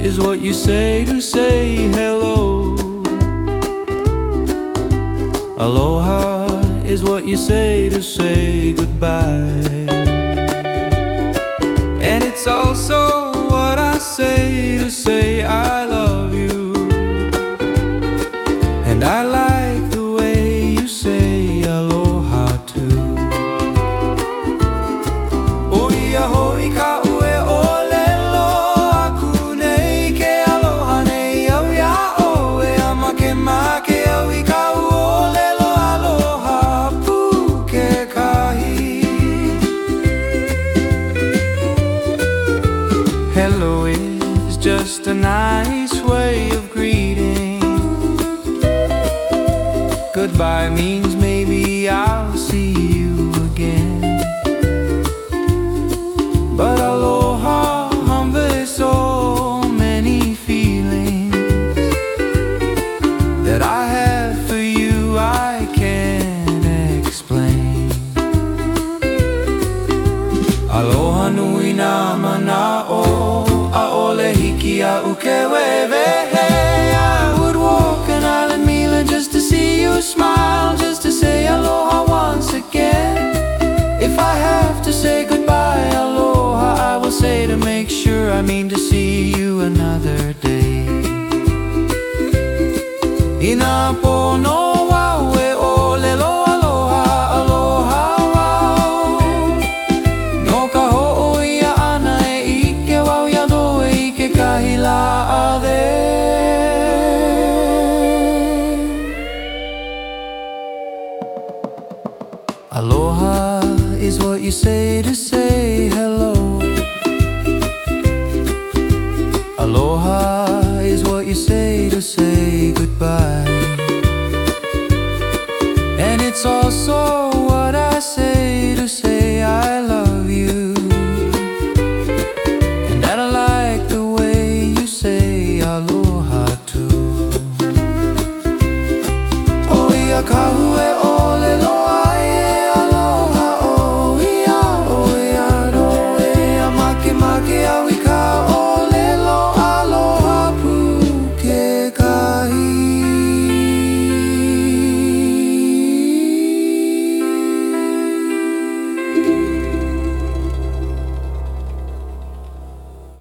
is what you say to say hello. Aloha is what you say to say goodbye. Hello is just a nice way of greeting. Goodbye means maybe I'll see you again. But aloha humble so many feelings that I have for you I can't explain. Aloha nui na mana will say to make sure I mean to see you another day. Aloha aloha No ka ana e ike ike ave. Aloha is what you say to say hello Aloha is what you say to say goodbye. And it's also what I say to say